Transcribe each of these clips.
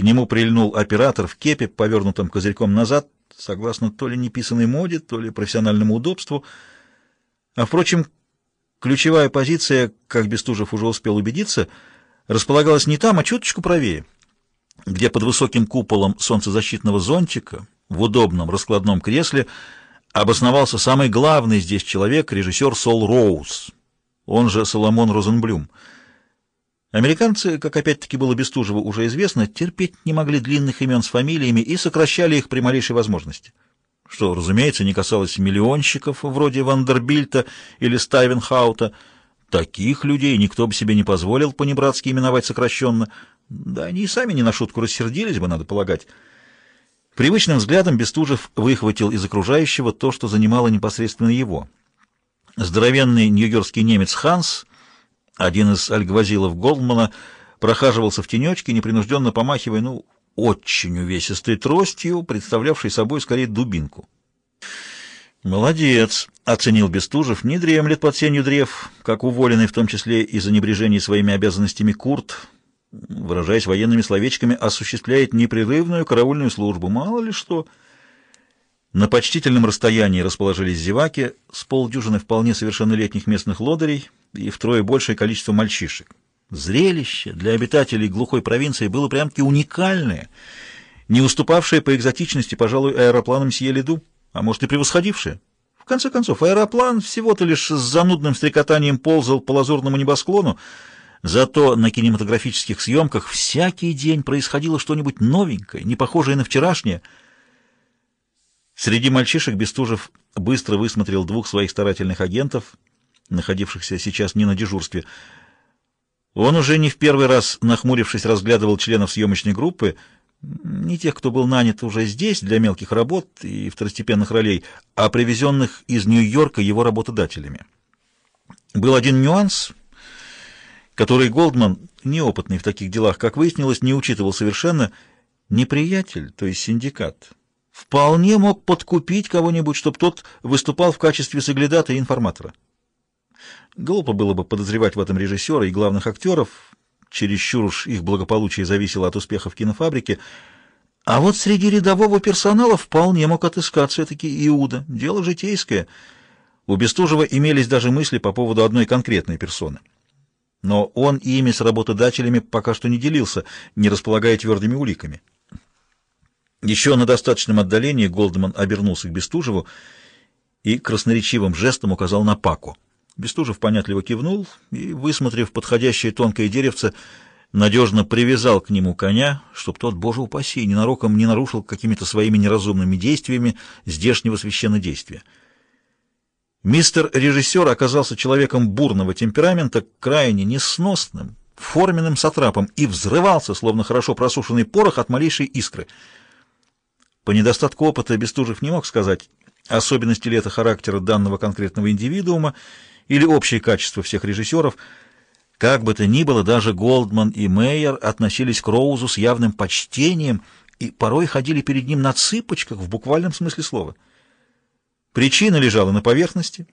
К нему прильнул оператор в кепе, повернутом козырьком назад, согласно то ли неписанной моде, то ли профессиональному удобству. А, впрочем, ключевая позиция, как Бестужев уже успел убедиться, располагалась не там, а чуточку правее, где под высоким куполом солнцезащитного зонтика в удобном раскладном кресле обосновался самый главный здесь человек, режиссер Сол Роуз, он же Соломон Розенблюм. Американцы, как опять-таки было Бестужева уже известно, терпеть не могли длинных имен с фамилиями и сокращали их при малейшей возможности. Что, разумеется, не касалось миллионщиков вроде Вандербильта или Стайвенхаута. Таких людей никто бы себе не позволил понебратски именовать сокращенно. Да они и сами не на шутку рассердились бы, надо полагать. Привычным взглядом Бестужев выхватил из окружающего то, что занимало непосредственно его. Здоровенный нью-йоркский немец Ханс один из альгвазилов Голдмана прохаживался в тенечке, непринужденно помахивая, ну, очень увесистой тростью, представлявшей собой скорее дубинку. «Молодец!» — оценил Бестужев. «Не дремлет под сенью древ, как уволенный, в том числе из-за небрежения своими обязанностями Курт, выражаясь военными словечками, осуществляет непрерывную караульную службу. Мало ли что!» На почтительном расстоянии расположились зеваки с полдюжины вполне совершеннолетних местных лодырей и втрое большее количество мальчишек. Зрелище для обитателей глухой провинции было прям-таки уникальное, не уступавшее по экзотичности, пожалуй, аэропланам Сье-Лиду, а может и превосходившее. В конце концов, аэроплан всего-то лишь с занудным стрекотанием ползал по лазурному небосклону, зато на кинематографических съемках всякий день происходило что-нибудь новенькое, не похожее на вчерашнее — Среди мальчишек Бестужев быстро высмотрел двух своих старательных агентов, находившихся сейчас не на дежурстве. Он уже не в первый раз, нахмурившись, разглядывал членов съемочной группы, не тех, кто был нанят уже здесь для мелких работ и второстепенных ролей, а привезенных из Нью-Йорка его работодателями. Был один нюанс, который Голдман, неопытный в таких делах, как выяснилось, не учитывал совершенно, неприятель, то есть синдикат — вполне мог подкупить кого-нибудь, чтобы тот выступал в качестве соглядата и информатора. Глупо было бы подозревать в этом режиссера и главных актеров, чересчур уж их благополучие зависело от успеха в кинофабрике, а вот среди рядового персонала вполне мог отыскаться таки Иуда. Дело житейское. У Бестужева имелись даже мысли по поводу одной конкретной персоны. Но он ими с работодателями пока что не делился, не располагая твердыми уликами. Еще на достаточном отдалении Голдман обернулся к Бестужеву и красноречивым жестом указал на Паку. Бестужев понятливо кивнул и, высмотрев подходящее тонкое деревце, надежно привязал к нему коня, чтоб тот, боже упаси, ненароком не нарушил какими-то своими неразумными действиями здешнего священнодействия. Мистер режиссер оказался человеком бурного темперамента, крайне несносным, форменным сатрапом и взрывался, словно хорошо просушенный порох от малейшей искры — по недостатку опыта Бестужев не мог сказать, особенности это характера данного конкретного индивидуума или общее качество всех режиссеров. Как бы то ни было, даже Голдман и Мейер относились к Роузу с явным почтением и порой ходили перед ним на цыпочках в буквальном смысле слова. Причина лежала на поверхности.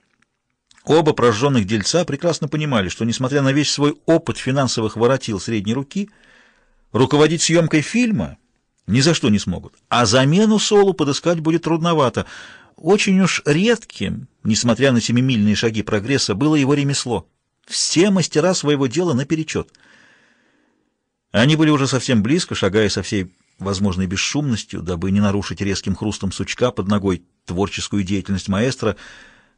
Оба прожженных дельца прекрасно понимали, что, несмотря на весь свой опыт финансовых воротил средней руки, руководить съемкой фильма — ни за что не смогут. А замену Солу подыскать будет трудновато. Очень уж редким, несмотря на семимильные шаги прогресса, было его ремесло. Все мастера своего дела наперечет. Они были уже совсем близко, шагая со всей возможной бесшумностью, дабы не нарушить резким хрустом сучка под ногой творческую деятельность маэстро,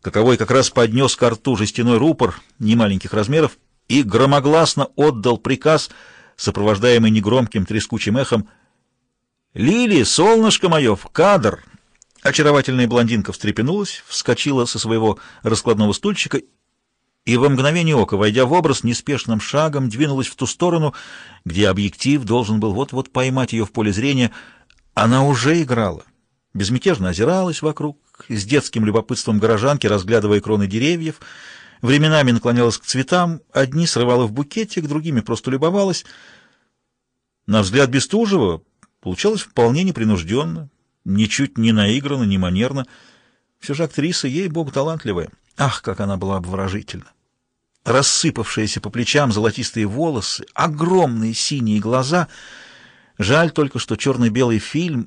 каковой как раз поднес к рту жестяной рупор немаленьких размеров и громогласно отдал приказ, сопровождаемый негромким трескучим эхом — «Лили, солнышко мое, в кадр!» Очаровательная блондинка встрепенулась, вскочила со своего раскладного стульчика и во мгновение ока, войдя в образ, неспешным шагом двинулась в ту сторону, где объектив должен был вот-вот поймать ее в поле зрения. Она уже играла, безмятежно озиралась вокруг, с детским любопытством горожанки, разглядывая кроны деревьев, временами наклонялась к цветам, одни срывала в букетик, другими просто любовалась. На взгляд Бестужева Получалось вполне непринужденно, ничуть не наигранно, не манерно. Все же актриса, ей-богу, талантливая. Ах, как она была обворожительна! Рассыпавшиеся по плечам золотистые волосы, огромные синие глаза, Жаль только, что черно-белый фильм